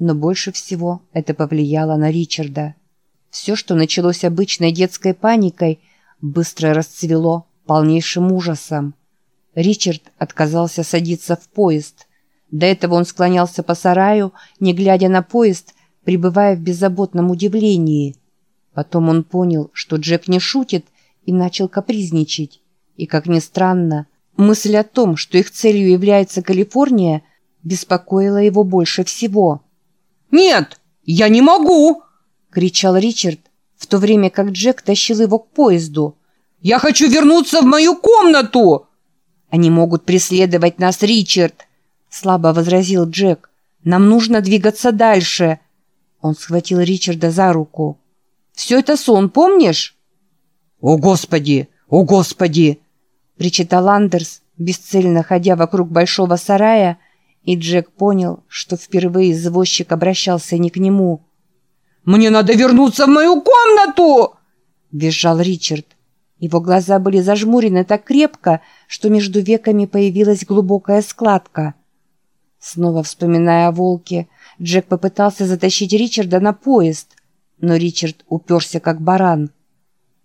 Но больше всего это повлияло на Ричарда. Все, что началось обычной детской паникой, быстро расцвело полнейшим ужасом. Ричард отказался садиться в поезд. До этого он склонялся по сараю, не глядя на поезд, пребывая в беззаботном удивлении. Потом он понял, что Джек не шутит, и начал капризничать. И, как ни странно, мысль о том, что их целью является Калифорния, беспокоила его больше всего. «Нет, я не могу!» — кричал Ричард, в то время как Джек тащил его к поезду. «Я хочу вернуться в мою комнату!» «Они могут преследовать нас, Ричард!» — слабо возразил Джек. «Нам нужно двигаться дальше!» Он схватил Ричарда за руку. «Все это сон, помнишь?» «О, Господи! О, Господи!» — причитал Андерс, бесцельно ходя вокруг большого сарая, и Джек понял, что впервые извозчик обращался не к нему. «Мне надо вернуться в мою комнату!» — визжал Ричард. Его глаза были зажмурены так крепко, что между веками появилась глубокая складка. Снова вспоминая о волке, Джек попытался затащить Ричарда на поезд, но Ричард уперся как баран.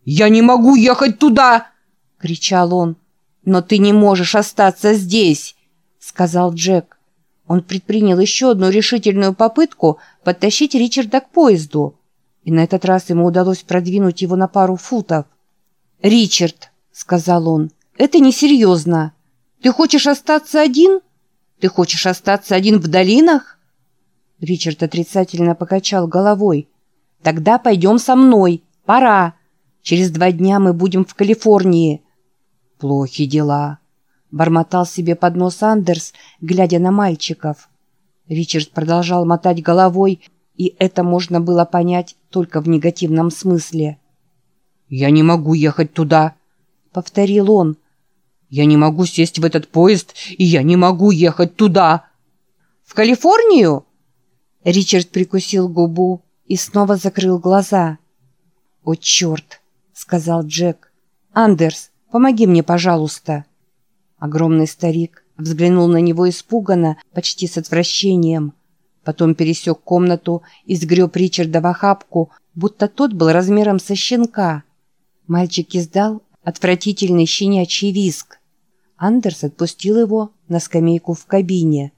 «Я не могу ехать туда!» — кричал он. «Но ты не можешь остаться здесь!» — сказал Джек. Он предпринял еще одну решительную попытку подтащить Ричарда к поезду, и на этот раз ему удалось продвинуть его на пару футов. «Ричард», — сказал он, — «это несерьезно. Ты хочешь остаться один? Ты хочешь остаться один в долинах?» Ричард отрицательно покачал головой. «Тогда пойдем со мной. Пора. Через два дня мы будем в Калифорнии». «Плохи дела», — бормотал себе под нос Андерс, глядя на мальчиков. Ричард продолжал мотать головой, и это можно было понять только в негативном смысле. «Я не могу ехать туда», — повторил он. «Я не могу сесть в этот поезд, и я не могу ехать туда». «В Калифорнию?» Ричард прикусил губу и снова закрыл глаза. «О, черт!» — сказал Джек. «Андерс, помоги мне, пожалуйста». Огромный старик взглянул на него испуганно, почти с отвращением. Потом пересек комнату и сгреб Ричарда в охапку, будто тот был размером со щенка. Мальчик издал отвратительный щенячий виск. Андерс отпустил его на скамейку в кабине.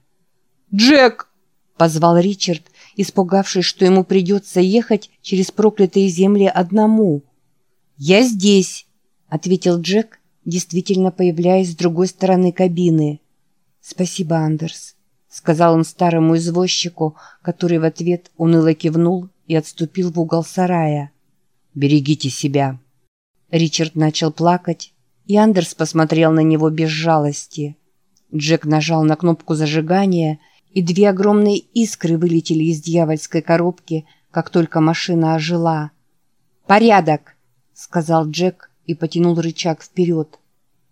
«Джек!» — позвал Ричард, испугавшись, что ему придется ехать через проклятые земли одному. «Я здесь!» — ответил Джек, действительно появляясь с другой стороны кабины. «Спасибо, Андерс», — сказал он старому извозчику, который в ответ уныло кивнул и отступил в угол сарая. «Берегите себя!» Ричард начал плакать, и Андерс посмотрел на него без жалости. Джек нажал на кнопку зажигания — и две огромные искры вылетели из дьявольской коробки, как только машина ожила. «Порядок!» — сказал Джек и потянул рычаг вперед.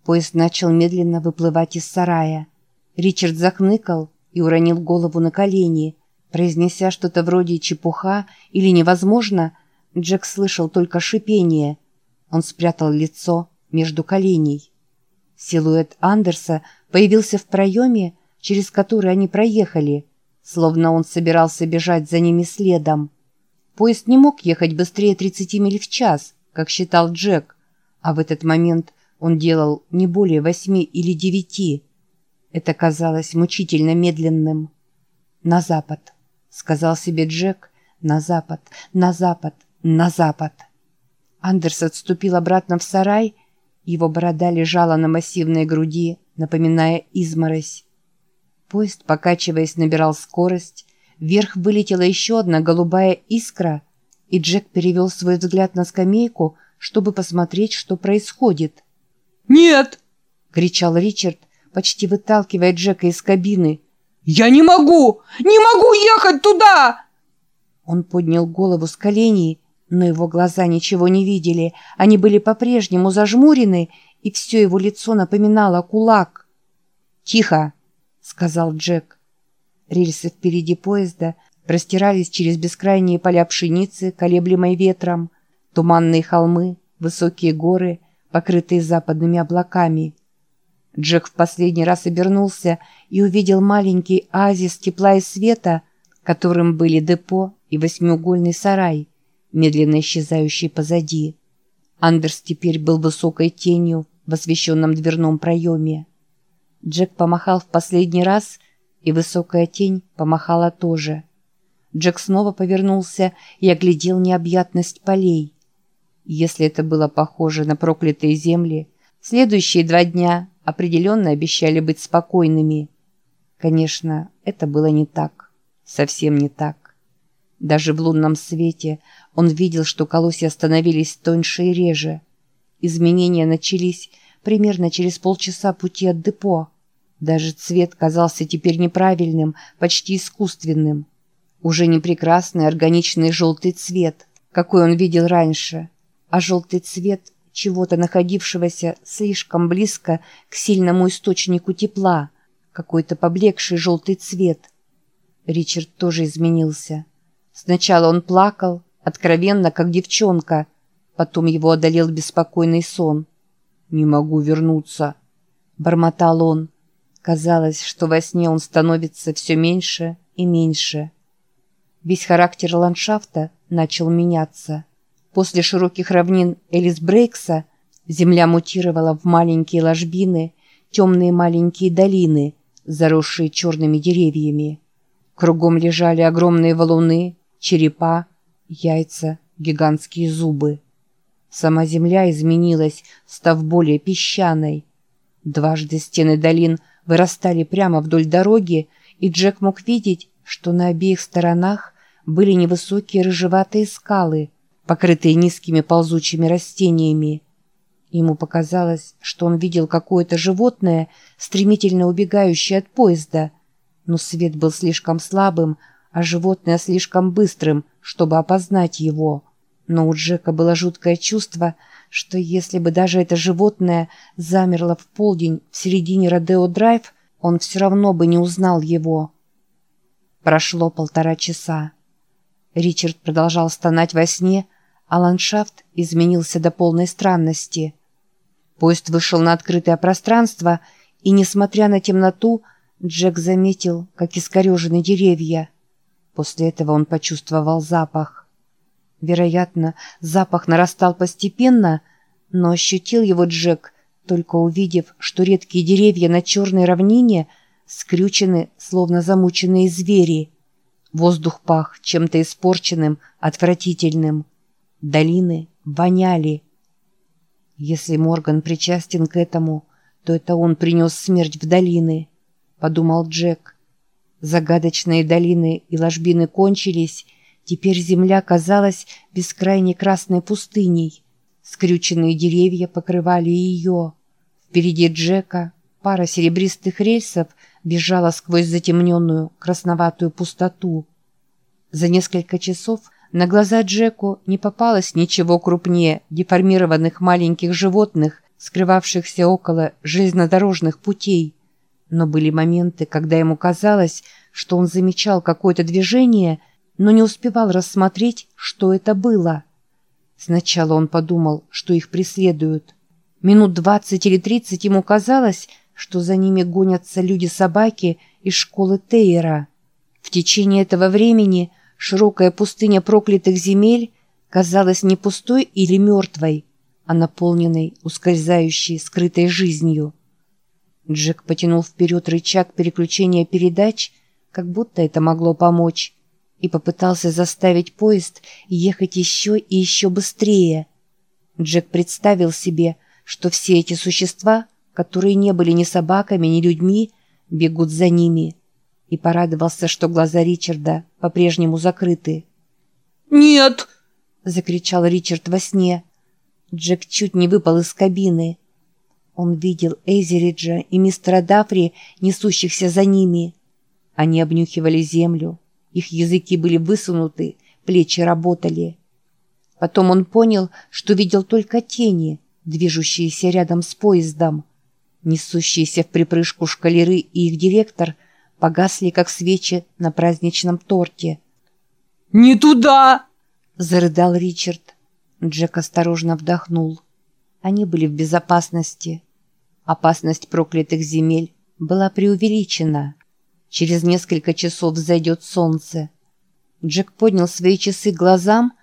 Поезд начал медленно выплывать из сарая. Ричард захныкал и уронил голову на колени. Произнеся что-то вроде «чепуха» или «невозможно», Джек слышал только шипение. Он спрятал лицо между коленей. Силуэт Андерса появился в проеме, через который они проехали, словно он собирался бежать за ними следом. Поезд не мог ехать быстрее 30 миль в час, как считал Джек, а в этот момент он делал не более восьми или девяти. Это казалось мучительно медленным. «На запад», — сказал себе Джек, — «на запад, на запад, на запад». Андерс отступил обратно в сарай, его борода лежала на массивной груди, напоминая изморозь. Поезд, покачиваясь, набирал скорость. Вверх вылетела еще одна голубая искра, и Джек перевел свой взгляд на скамейку, чтобы посмотреть, что происходит. «Нет!» — кричал Ричард, почти выталкивая Джека из кабины. «Я не могу! Не могу ехать туда!» Он поднял голову с коленей, но его глаза ничего не видели. Они были по-прежнему зажмурены, и все его лицо напоминало кулак. «Тихо!» сказал Джек. Рельсы впереди поезда простирались через бескрайние поля пшеницы, колеблемой ветром, туманные холмы, высокие горы, покрытые западными облаками. Джек в последний раз обернулся и увидел маленький оазис тепла и света, которым были депо и восьмиугольный сарай, медленно исчезающий позади. Андерс теперь был высокой тенью в освещенном дверном проеме. Джек помахал в последний раз, и высокая тень помахала тоже. Джек снова повернулся и оглядел необъятность полей. Если это было похоже на проклятые земли, следующие два дня определенно обещали быть спокойными. Конечно, это было не так. Совсем не так. Даже в лунном свете он видел, что колосья становились тоньше и реже. Изменения начались примерно через полчаса пути от депо. Даже цвет казался теперь неправильным, почти искусственным. Уже не прекрасный органичный желтый цвет, какой он видел раньше – а желтый цвет чего-то находившегося слишком близко к сильному источнику тепла, какой-то поблекший желтый цвет. Ричард тоже изменился. Сначала он плакал, откровенно, как девчонка, потом его одолел беспокойный сон. «Не могу вернуться», — бормотал он. Казалось, что во сне он становится все меньше и меньше. Весь характер ландшафта начал меняться. После широких равнин Элис-Брейкса земля мутировала в маленькие ложбины, темные маленькие долины, заросшие черными деревьями. Кругом лежали огромные валуны, черепа, яйца, гигантские зубы. Сама земля изменилась, став более песчаной. Дважды стены долин вырастали прямо вдоль дороги, и Джек мог видеть, что на обеих сторонах были невысокие рыжеватые скалы – покрытые низкими ползучими растениями. Ему показалось, что он видел какое-то животное, стремительно убегающее от поезда, но свет был слишком слабым, а животное слишком быстрым, чтобы опознать его. Но у Джека было жуткое чувство, что если бы даже это животное замерло в полдень в середине Родео-Драйв, он все равно бы не узнал его. Прошло полтора часа. Ричард продолжал стонать во сне, а ландшафт изменился до полной странности. Поезд вышел на открытое пространство, и, несмотря на темноту, Джек заметил, как искорежены деревья. После этого он почувствовал запах. Вероятно, запах нарастал постепенно, но ощутил его Джек, только увидев, что редкие деревья на черной равнине скрючены, словно замученные звери. Воздух пах чем-то испорченным, отвратительным. Долины воняли. Если Морган причастен к этому, то это он принес смерть в долины, подумал Джек. Загадочные долины и ложбины кончились, теперь земля казалась бескрайней красной пустыней. Скрюченные деревья покрывали ее. Впереди Джека пара серебристых рельсов бежала сквозь затемненную красноватую пустоту. За несколько часов на глаза Джеку не попалось ничего крупнее деформированных маленьких животных, скрывавшихся около железнодорожных путей. Но были моменты, когда ему казалось, что он замечал какое-то движение, но не успевал рассмотреть, что это было. Сначала он подумал, что их преследуют. Минут двадцать или тридцать ему казалось, что за ними гонятся люди-собаки из школы Тейера. В течение этого времени – Широкая пустыня проклятых земель казалась не пустой или мертвой, а наполненной, ускользающей, скрытой жизнью. Джек потянул вперед рычаг переключения передач, как будто это могло помочь, и попытался заставить поезд ехать еще и еще быстрее. Джек представил себе, что все эти существа, которые не были ни собаками, ни людьми, бегут за ними – и порадовался, что глаза Ричарда по-прежнему закрыты. «Нет!» — закричал Ричард во сне. Джек чуть не выпал из кабины. Он видел Эйзериджа и мистера Дафри, несущихся за ними. Они обнюхивали землю. Их языки были высунуты, плечи работали. Потом он понял, что видел только тени, движущиеся рядом с поездом. Несущиеся в припрыжку шкалеры и их директор погасли, как свечи на праздничном торте. «Не туда!» — зарыдал Ричард. Джек осторожно вдохнул. Они были в безопасности. Опасность проклятых земель была преувеличена. Через несколько часов взойдет солнце. Джек поднял свои часы глазам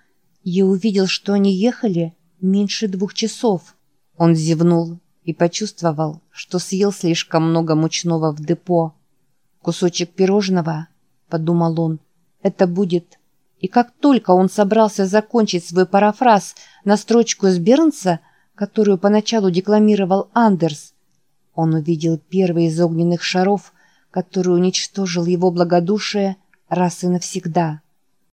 и увидел, что они ехали меньше двух часов. Он зевнул и почувствовал, что съел слишком много мучного в депо. «Кусочек пирожного», — подумал он, — «это будет...» И как только он собрался закончить свой парафраз на строчку из Бернса, которую поначалу декламировал Андерс, он увидел первый из огненных шаров, который уничтожил его благодушие раз и навсегда.